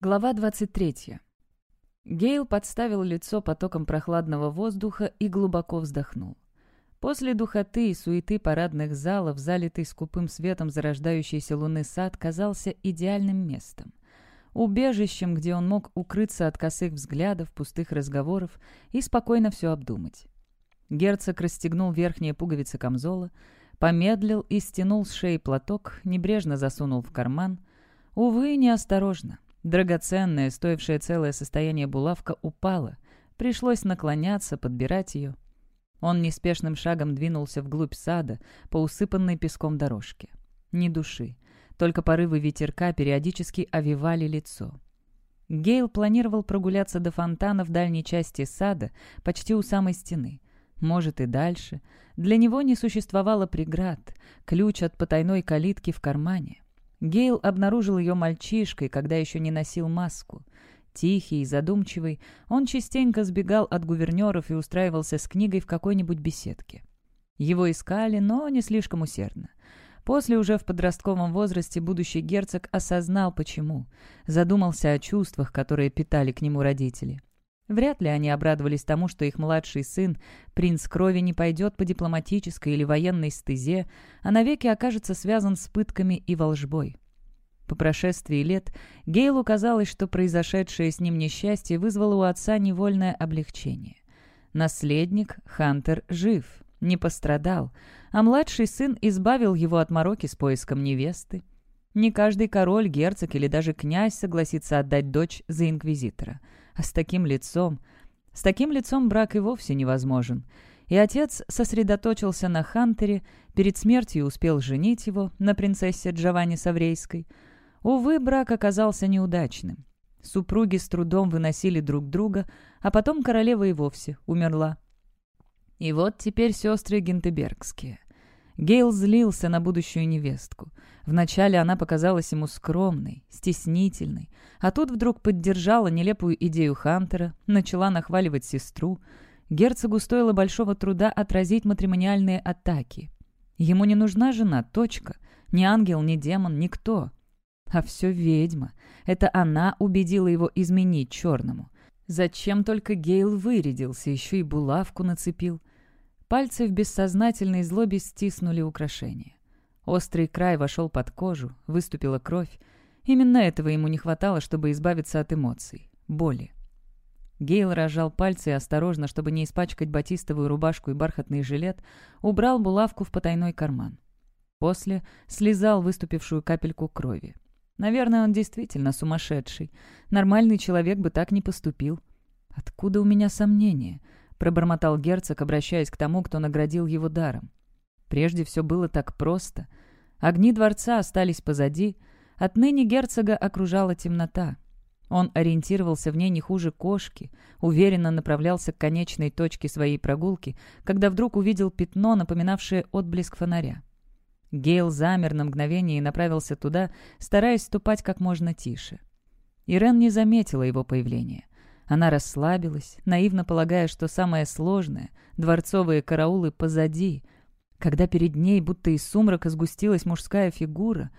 Глава 23. Гейл подставил лицо потоком прохладного воздуха и глубоко вздохнул. После духоты и суеты парадных залов, залитый скупым светом зарождающейся луны сад, казался идеальным местом. Убежищем, где он мог укрыться от косых взглядов, пустых разговоров и спокойно все обдумать. Герцог расстегнул верхние пуговицы камзола, помедлил и стянул с шеи платок, небрежно засунул в карман. Увы, неосторожно. Драгоценная, стоившая целое состояние булавка, упала. Пришлось наклоняться, подбирать ее. Он неспешным шагом двинулся вглубь сада по усыпанной песком дорожке. Ни души. Только порывы ветерка периодически овивали лицо. Гейл планировал прогуляться до фонтана в дальней части сада, почти у самой стены. Может и дальше. Для него не существовало преград. Ключ от потайной калитки в кармане. Гейл обнаружил ее мальчишкой, когда еще не носил маску. Тихий и задумчивый, он частенько сбегал от гувернеров и устраивался с книгой в какой-нибудь беседке. Его искали, но не слишком усердно. После уже в подростковом возрасте будущий герцог осознал, почему. Задумался о чувствах, которые питали к нему родители. Вряд ли они обрадовались тому, что их младший сын, принц крови, не пойдет по дипломатической или военной стезе, а навеки окажется связан с пытками и волжбой. По прошествии лет Гейлу казалось, что произошедшее с ним несчастье вызвало у отца невольное облегчение. Наследник, Хантер, жив, не пострадал, а младший сын избавил его от мороки с поиском невесты. Не каждый король, герцог или даже князь согласится отдать дочь за инквизитора – с таким лицом... С таким лицом брак и вовсе невозможен. И отец сосредоточился на Хантере, перед смертью успел женить его на принцессе Джованни Саврейской. Увы, брак оказался неудачным. Супруги с трудом выносили друг друга, а потом королева и вовсе умерла. И вот теперь сестры Гентебергские. Гейл злился на будущую невестку. Вначале она показалась ему скромной, стеснительной, а тут вдруг поддержала нелепую идею Хантера, начала нахваливать сестру. Герцогу стоило большого труда отразить матримониальные атаки. Ему не нужна жена, точка. Ни ангел, ни демон, никто. А все ведьма. Это она убедила его изменить черному. Зачем только Гейл вырядился, еще и булавку нацепил. Пальцы в бессознательной злобе стиснули украшение. Острый край вошел под кожу, выступила кровь. Именно этого ему не хватало, чтобы избавиться от эмоций, боли. Гейл разжал пальцы и осторожно, чтобы не испачкать батистовую рубашку и бархатный жилет, убрал булавку в потайной карман. После слезал выступившую капельку крови. Наверное, он действительно сумасшедший. Нормальный человек бы так не поступил. Откуда у меня сомнения? — пробормотал герцог, обращаясь к тому, кто наградил его даром. Прежде все было так просто. Огни дворца остались позади. Отныне герцога окружала темнота. Он ориентировался в ней не хуже кошки, уверенно направлялся к конечной точке своей прогулки, когда вдруг увидел пятно, напоминавшее отблеск фонаря. Гейл замер на мгновение и направился туда, стараясь ступать как можно тише. Ирен не заметила его появления. Она расслабилась, наивно полагая, что самое сложное — дворцовые караулы позади. Когда перед ней будто из сумрака сгустилась мужская фигура,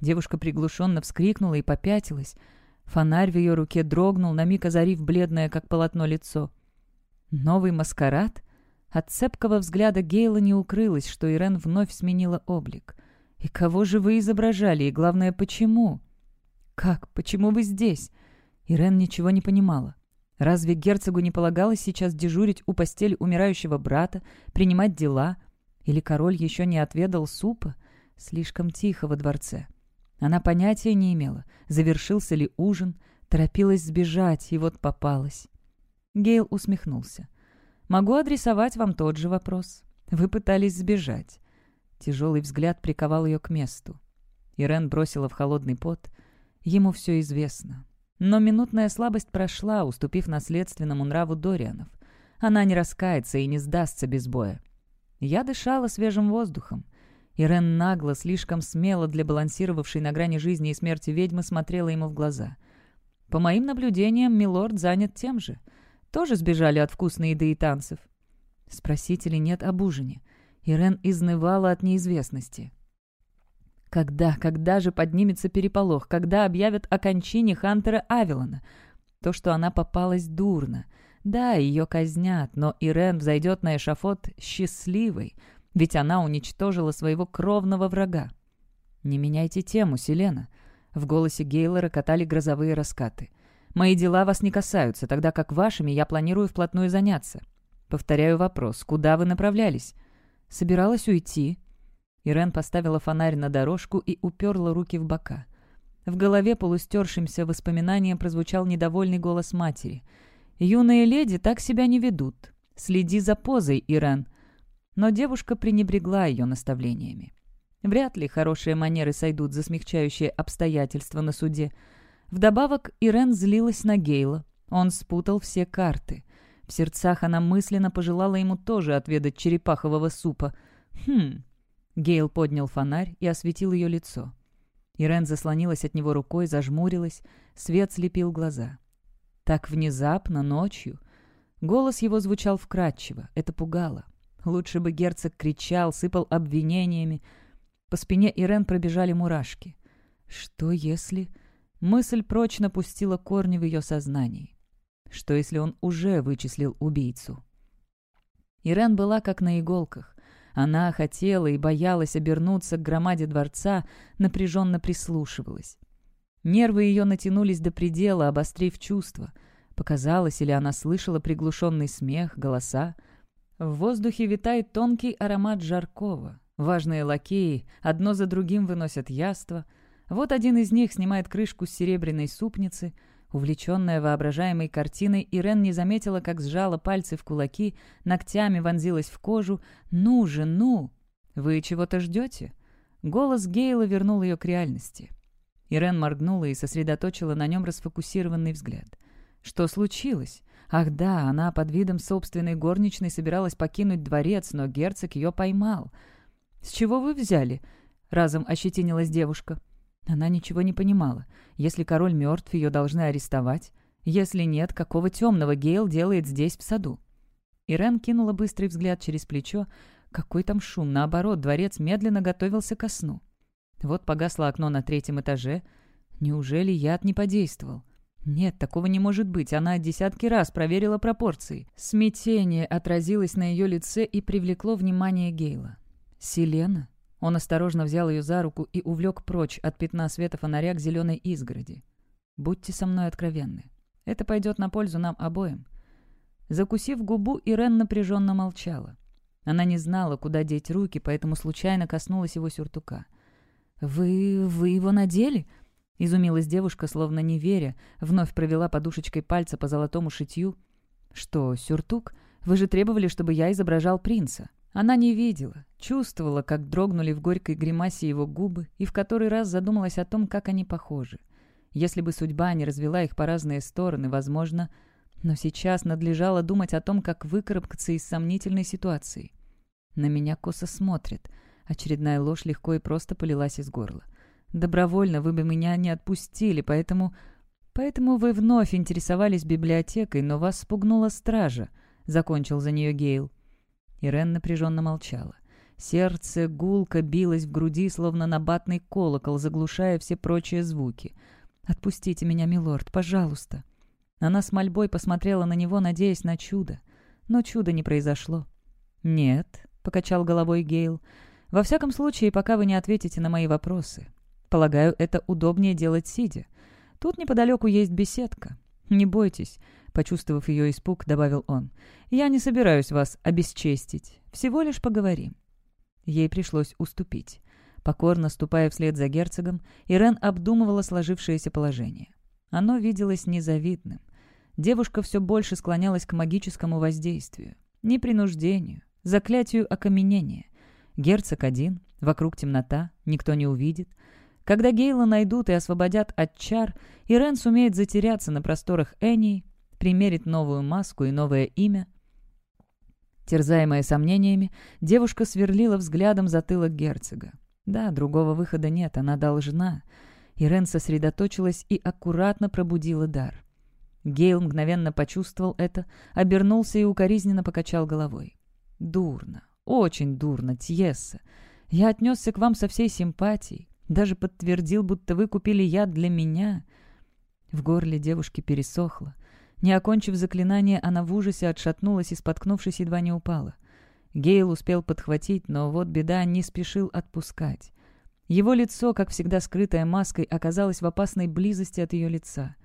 девушка приглушенно вскрикнула и попятилась. Фонарь в ее руке дрогнул, на миг озарив бледное, как полотно, лицо. Новый маскарад? От цепкого взгляда Гейла не укрылось, что Ирен вновь сменила облик. «И кого же вы изображали? И главное, почему?» «Как? Почему вы здесь?» Ирен ничего не понимала. Разве герцогу не полагалось сейчас дежурить у постели умирающего брата, принимать дела? Или король еще не отведал супа? Слишком тихо во дворце. Она понятия не имела, завершился ли ужин, торопилась сбежать, и вот попалась. Гейл усмехнулся. «Могу адресовать вам тот же вопрос. Вы пытались сбежать». Тяжелый взгляд приковал ее к месту. Ирен бросила в холодный пот. Ему все известно. Но минутная слабость прошла, уступив наследственному нраву Дорианов. Она не раскается и не сдастся без боя. Я дышала свежим воздухом. Ирен нагло, слишком смело для балансировавшей на грани жизни и смерти ведьмы смотрела ему в глаза. По моим наблюдениям, милорд занят тем же. Тоже сбежали от вкусной еды и танцев. Спросить или нет об ужине. Ирен изнывала от неизвестности. Когда, когда же поднимется переполох? Когда объявят о кончине Хантера Авилона? То, что она попалась дурно. Да, ее казнят, но Ирен взойдет на эшафот счастливой, ведь она уничтожила своего кровного врага. «Не меняйте тему, Селена». В голосе Гейлора катали грозовые раскаты. «Мои дела вас не касаются, тогда как вашими я планирую вплотную заняться. Повторяю вопрос, куда вы направлялись?» «Собиралась уйти», Ирен поставила фонарь на дорожку и уперла руки в бока. В голове полустершимся воспоминанием прозвучал недовольный голос матери. «Юные леди так себя не ведут. Следи за позой, Ирен». Но девушка пренебрегла ее наставлениями. Вряд ли хорошие манеры сойдут за смягчающие обстоятельства на суде. Вдобавок Ирен злилась на Гейла. Он спутал все карты. В сердцах она мысленно пожелала ему тоже отведать черепахового супа. Хм, Гейл поднял фонарь и осветил ее лицо. Ирен заслонилась от него рукой, зажмурилась, свет слепил глаза. Так внезапно, ночью. Голос его звучал вкрадчиво, это пугало. Лучше бы герцог кричал, сыпал обвинениями. По спине Ирен пробежали мурашки. Что если... Мысль прочно пустила корни в ее сознании. Что если он уже вычислил убийцу? Ирен была как на иголках. Она хотела и боялась обернуться к громаде дворца, напряженно прислушивалась. Нервы ее натянулись до предела, обострив чувства. Показалось, или она слышала приглушенный смех, голоса. В воздухе витает тонкий аромат жаркого. Важные лакеи одно за другим выносят яство. Вот один из них снимает крышку с серебряной супницы — Увлеченная воображаемой картиной, Ирен не заметила, как сжала пальцы в кулаки, ногтями вонзилась в кожу. «Ну же, ну! Вы чего-то ждете?» Голос Гейла вернул ее к реальности. Ирен моргнула и сосредоточила на нем расфокусированный взгляд. Что случилось? Ах да, она под видом собственной горничной собиралась покинуть дворец, но герцог ее поймал. «С чего вы взяли?» — разом ощетинилась девушка. Она ничего не понимала. Если король мертв, ее должны арестовать. Если нет, какого темного Гейл делает здесь, в саду? Ирен кинула быстрый взгляд через плечо. Какой там шум? Наоборот, дворец медленно готовился ко сну. Вот погасло окно на третьем этаже. Неужели яд не подействовал? Нет, такого не может быть. Она десятки раз проверила пропорции. Смятение отразилось на ее лице и привлекло внимание Гейла. «Селена?» Он осторожно взял ее за руку и увлек прочь от пятна света фонаря к зеленой изгороди. «Будьте со мной откровенны. Это пойдет на пользу нам обоим». Закусив губу, Ирен напряженно молчала. Она не знала, куда деть руки, поэтому случайно коснулась его сюртука. «Вы... вы его надели?» — изумилась девушка, словно не веря, вновь провела подушечкой пальца по золотому шитью. «Что, сюртук? Вы же требовали, чтобы я изображал принца». Она не видела, чувствовала, как дрогнули в горькой гримасе его губы, и в который раз задумалась о том, как они похожи. Если бы судьба не развела их по разные стороны, возможно... Но сейчас надлежало думать о том, как выкарабкаться из сомнительной ситуации. На меня косо смотрит. Очередная ложь легко и просто полилась из горла. Добровольно вы бы меня не отпустили, поэтому... Поэтому вы вновь интересовались библиотекой, но вас спугнула стража, — закончил за нее Гейл. Ирен напряженно молчала. Сердце гулко билось в груди, словно набатный колокол, заглушая все прочие звуки. «Отпустите меня, милорд, пожалуйста!» Она с мольбой посмотрела на него, надеясь на чудо. Но чуда не произошло. «Нет», — покачал головой Гейл. «Во всяком случае, пока вы не ответите на мои вопросы. Полагаю, это удобнее делать сидя. Тут неподалеку есть беседка. Не бойтесь, Почувствовав ее испуг, добавил он. «Я не собираюсь вас обесчестить. Всего лишь поговорим». Ей пришлось уступить. Покорно ступая вслед за герцогом, Ирен обдумывала сложившееся положение. Оно виделось незавидным. Девушка все больше склонялась к магическому воздействию, непринуждению, заклятию окаменения. Герцог один, вокруг темнота, никто не увидит. Когда Гейла найдут и освободят от чар, Ирен сумеет затеряться на просторах Энии, примерить новую маску и новое имя. Терзаемая сомнениями, девушка сверлила взглядом затылок герцога. Да, другого выхода нет, она должна. Ирен сосредоточилась и аккуратно пробудила дар. Гейл мгновенно почувствовал это, обернулся и укоризненно покачал головой. «Дурно, очень дурно, Тьесса. Я отнесся к вам со всей симпатией. Даже подтвердил, будто вы купили яд для меня. В горле девушки пересохло. Не окончив заклинание, она в ужасе отшатнулась и, споткнувшись, едва не упала. Гейл успел подхватить, но вот беда не спешил отпускать. Его лицо, как всегда скрытое маской, оказалось в опасной близости от ее лица.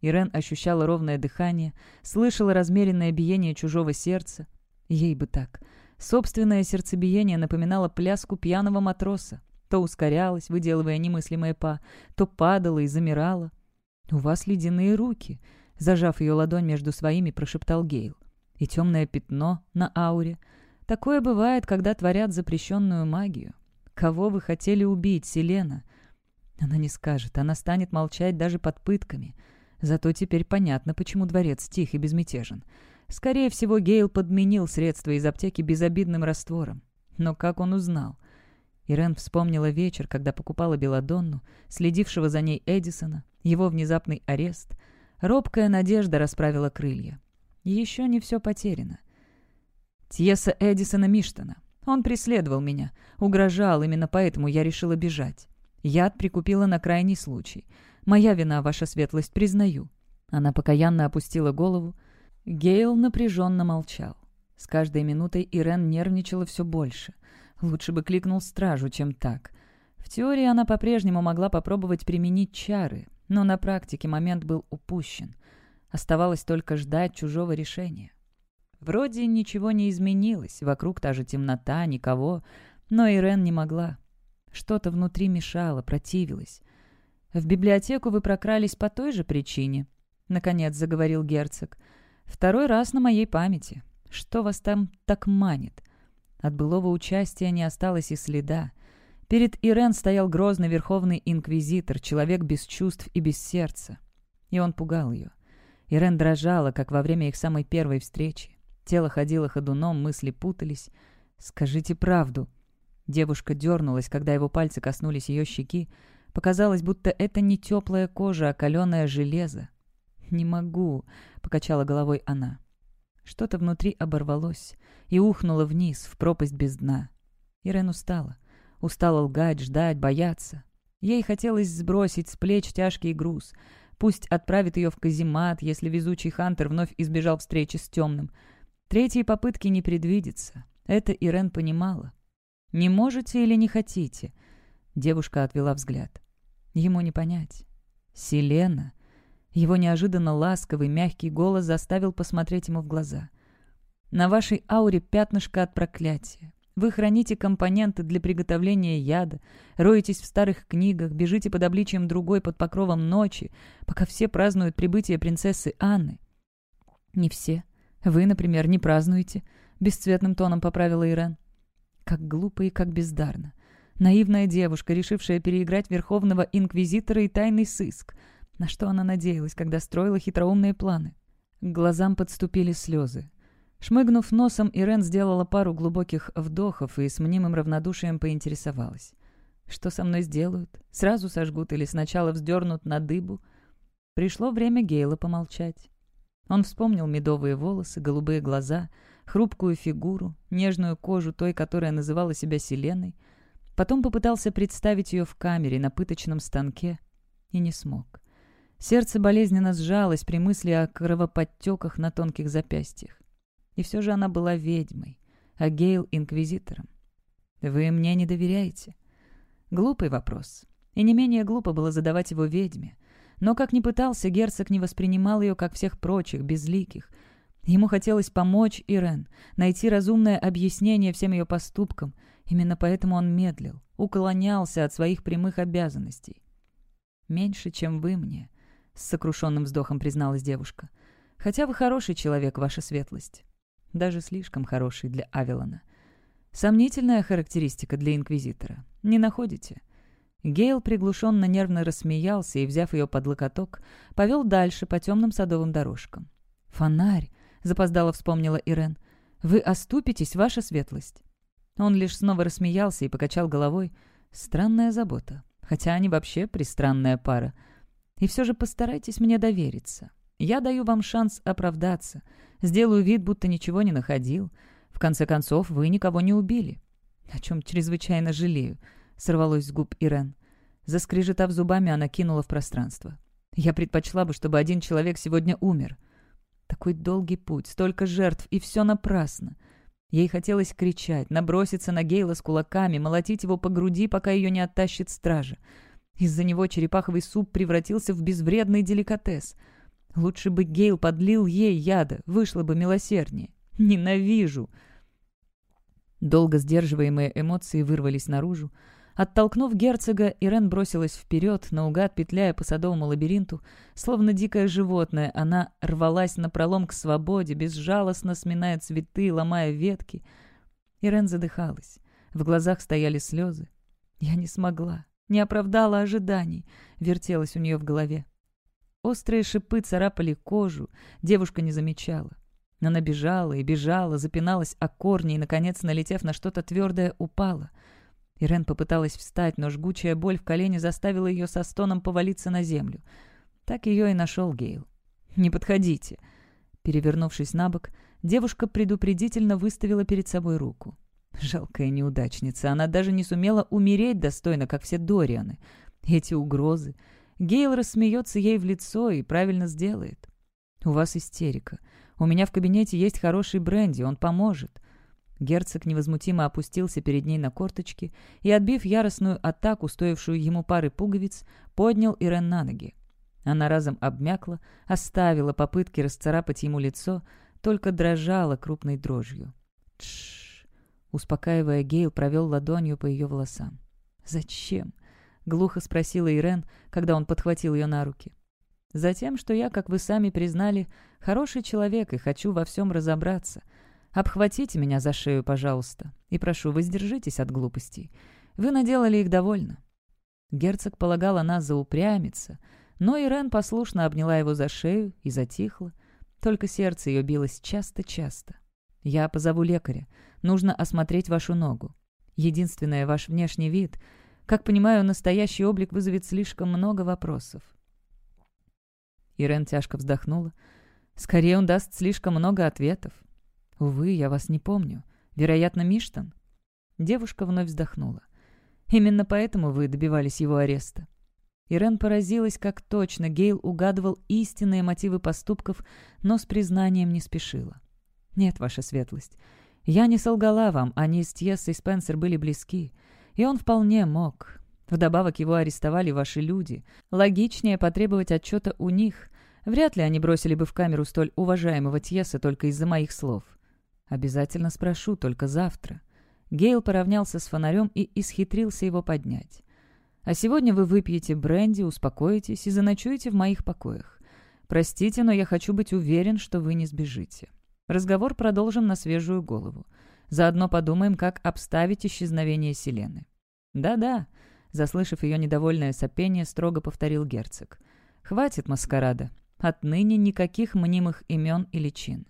Ирен ощущала ровное дыхание, слышала размеренное биение чужого сердца. Ей бы так. Собственное сердцебиение напоминало пляску пьяного матроса. То ускорялось, выделывая немыслимое па, то падало и замирало. «У вас ледяные руки», — зажав ее ладонь между своими, прошептал Гейл. «И темное пятно на ауре. Такое бывает, когда творят запрещенную магию. Кого вы хотели убить, Селена?» Она не скажет, она станет молчать даже под пытками. Зато теперь понятно, почему дворец тих и безмятежен. Скорее всего, Гейл подменил средства из аптеки безобидным раствором. Но как он узнал? Ирен вспомнила вечер, когда покупала Беладонну, следившего за ней Эдисона, его внезапный арест. Робкая надежда расправила крылья. Еще не все потеряно. Тьеса Эдисона Миштона. Он преследовал меня, угрожал, именно поэтому я решила бежать. Яд прикупила на крайний случай. Моя вина, ваша светлость, признаю». Она покаянно опустила голову. Гейл напряженно молчал. С каждой минутой Ирен нервничала все больше. Лучше бы кликнул стражу, чем так. В теории она по-прежнему могла попробовать применить чары, но на практике момент был упущен. Оставалось только ждать чужого решения. Вроде ничего не изменилось, вокруг та же темнота, никого, но Ирен не могла. Что-то внутри мешало, противилось. «В библиотеку вы прокрались по той же причине», — наконец заговорил герцог. «Второй раз на моей памяти. Что вас там так манит?» От былого участия не осталось и следа. Перед Ирен стоял грозный верховный инквизитор, человек без чувств и без сердца. И он пугал ее. Ирен дрожала, как во время их самой первой встречи. Тело ходило ходуном, мысли путались. «Скажите правду». Девушка дернулась, когда его пальцы коснулись ее щеки. Показалось, будто это не теплая кожа, а каленое железо. «Не могу», — покачала головой она. Что-то внутри оборвалось и ухнуло вниз, в пропасть без дна. Ирен устала. Устала лгать, ждать, бояться. Ей хотелось сбросить с плеч тяжкий груз. Пусть отправит ее в каземат, если везучий Хантер вновь избежал встречи с темным — Третьей попытки не предвидится. Это Ирен понимала. «Не можете или не хотите?» Девушка отвела взгляд. Ему не понять. «Селена?» Его неожиданно ласковый, мягкий голос заставил посмотреть ему в глаза. «На вашей ауре пятнышко от проклятия. Вы храните компоненты для приготовления яда, роетесь в старых книгах, бежите под обличием другой под покровом ночи, пока все празднуют прибытие принцессы Анны». «Не все», вы, например, не празднуете?» — бесцветным тоном поправила Ирен. Как глупо и как бездарно. Наивная девушка, решившая переиграть Верховного Инквизитора и тайный сыск. На что она надеялась, когда строила хитроумные планы? К глазам подступили слезы. Шмыгнув носом, Ирен сделала пару глубоких вдохов и с мнимым равнодушием поинтересовалась. «Что со мной сделают? Сразу сожгут или сначала вздернут на дыбу?» Пришло время Гейла помолчать. Он вспомнил медовые волосы, голубые глаза, хрупкую фигуру, нежную кожу той, которая называла себя Селеной. Потом попытался представить ее в камере на пыточном станке и не смог. Сердце болезненно сжалось при мысли о кровоподтеках на тонких запястьях. И все же она была ведьмой, а Гейл — инквизитором. «Вы мне не доверяете?» Глупый вопрос. И не менее глупо было задавать его ведьме — но, как ни пытался, герцог не воспринимал ее, как всех прочих, безликих. Ему хотелось помочь Ирен, найти разумное объяснение всем ее поступкам. Именно поэтому он медлил, уклонялся от своих прямых обязанностей. «Меньше, чем вы мне», — с сокрушенным вздохом призналась девушка. «Хотя вы хороший человек, ваша светлость. Даже слишком хороший для Авелона. Сомнительная характеристика для Инквизитора. Не находите?» Гейл приглушенно нервно рассмеялся и, взяв ее под локоток, повел дальше по темным садовым дорожкам. «Фонарь!» — запоздало вспомнила Ирен. «Вы оступитесь, ваша светлость!» Он лишь снова рассмеялся и покачал головой. «Странная забота. Хотя они вообще пристранная пара. И все же постарайтесь мне довериться. Я даю вам шанс оправдаться. Сделаю вид, будто ничего не находил. В конце концов, вы никого не убили. О чем чрезвычайно жалею сорвалось с губ Ирен. Заскрежетав зубами, она кинула в пространство. «Я предпочла бы, чтобы один человек сегодня умер». Такой долгий путь, столько жертв, и все напрасно. Ей хотелось кричать, наброситься на Гейла с кулаками, молотить его по груди, пока ее не оттащит стража. Из-за него черепаховый суп превратился в безвредный деликатес. Лучше бы Гейл подлил ей яда, вышло бы милосерднее. Ненавижу!» Долго сдерживаемые эмоции вырвались наружу. Оттолкнув герцога, Ирен бросилась вперед, наугад петляя по садовому лабиринту. Словно дикое животное, она рвалась напролом к свободе, безжалостно сминая цветы, ломая ветки. Ирен задыхалась. В глазах стояли слезы. «Я не смогла, не оправдала ожиданий», — вертелась у нее в голове. Острые шипы царапали кожу, девушка не замечала. Она бежала и бежала, запиналась о корни и, наконец, налетев на что-то твердое, упала. Ирен попыталась встать, но жгучая боль в колене заставила ее со стоном повалиться на землю. Так ее и нашел Гейл. «Не подходите!» Перевернувшись на бок, девушка предупредительно выставила перед собой руку. Жалкая неудачница, она даже не сумела умереть достойно, как все Дорианы. Эти угрозы. Гейл рассмеется ей в лицо и правильно сделает. «У вас истерика. У меня в кабинете есть хороший бренди, он поможет». Герцог невозмутимо опустился перед ней на корточки и, отбив яростную атаку, стоившую ему пары пуговиц, поднял Ирен на ноги. Она разом обмякла, оставила попытки расцарапать ему лицо, только дрожала крупной дрожью. «Тш!» — успокаивая, Гейл провел ладонью по ее волосам. «Зачем?» — глухо спросила Ирен, когда он подхватил ее на руки. Затем, что я, как вы сами признали, хороший человек и хочу во всем разобраться. Обхватите меня за шею, пожалуйста, и прошу, воздержитесь от глупостей. Вы наделали их довольно». Герцог полагал нас заупрямиться, но Ирен послушно обняла его за шею и затихла. Только сердце ее билось часто-часто. «Я позову лекаря. Нужно осмотреть вашу ногу. Единственное, ваш внешний вид. Как понимаю, настоящий облик вызовет слишком много вопросов. Ирен тяжко вздохнула. «Скорее он даст слишком много ответов. Увы, я вас не помню. Вероятно, Миштан?» Девушка вновь вздохнула. «Именно поэтому вы добивались его ареста». Ирен поразилась, как точно Гейл угадывал истинные мотивы поступков, но с признанием не спешила. «Нет, ваша светлость, я не солгала вам, они с Тьессой Спенсер были близки, и он вполне мог. Вдобавок его арестовали ваши люди. Логичнее потребовать отчета у них. Вряд ли они бросили бы в камеру столь уважаемого Тьеса только из-за моих слов. Обязательно спрошу, только завтра. Гейл поравнялся с фонарем и исхитрился его поднять. А сегодня вы выпьете бренди, успокоитесь и заночуете в моих покоях. Простите, но я хочу быть уверен, что вы не сбежите. Разговор продолжим на свежую голову. Заодно подумаем, как обставить исчезновение Селены. Да-да, Заслышав ее недовольное сопение, строго повторил герцог. «Хватит маскарада. Отныне никаких мнимых имен и личин.